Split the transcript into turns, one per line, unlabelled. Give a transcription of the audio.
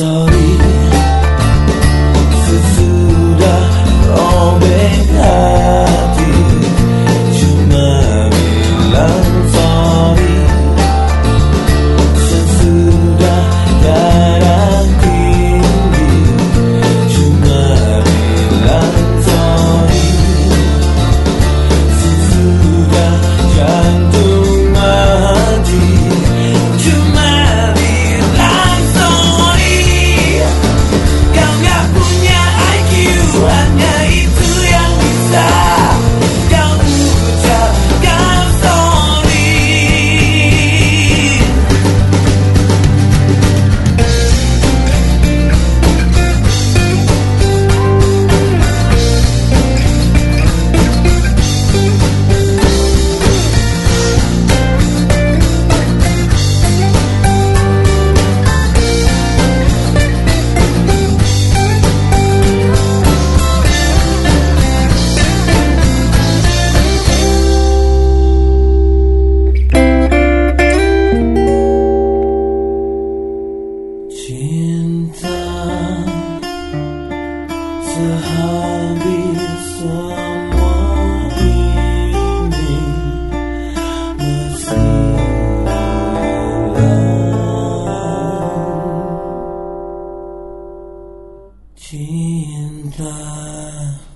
sorry. in the